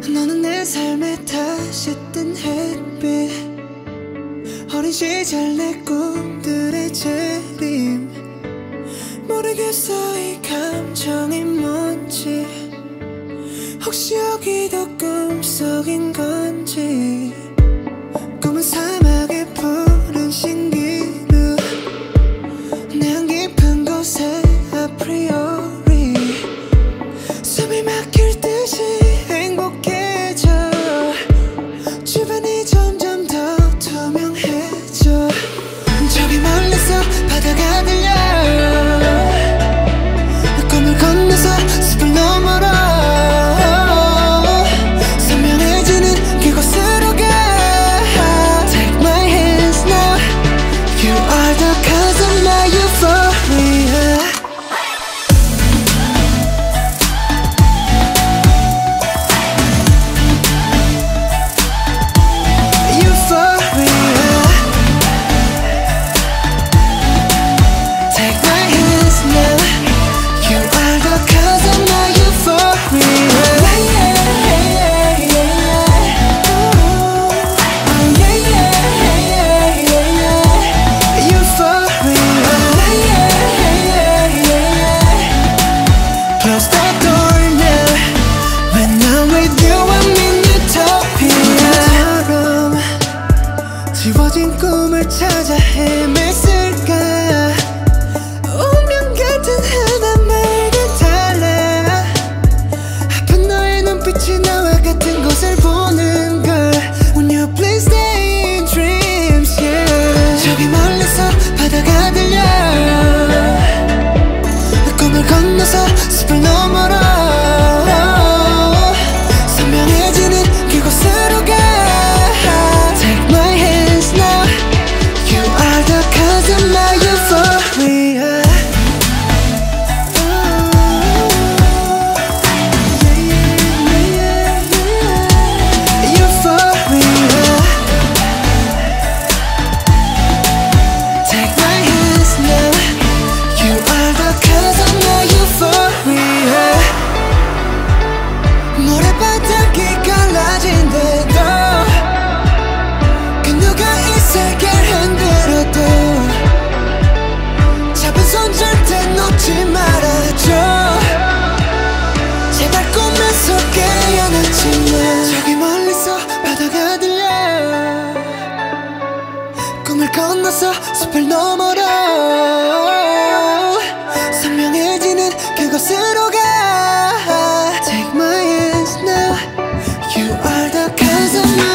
너는 내 삶에 다시 뜬 햇빛. 어린 시절 내 꿈들의 재림. 모르겠어 이 감정이 뭔지. 혹시 여기도 꿈속인 건지. 꿈을 찾아 헤맬 새 숲을 넘어로 선명해지는 그곳으로 가 Take my hands now You are the cause of my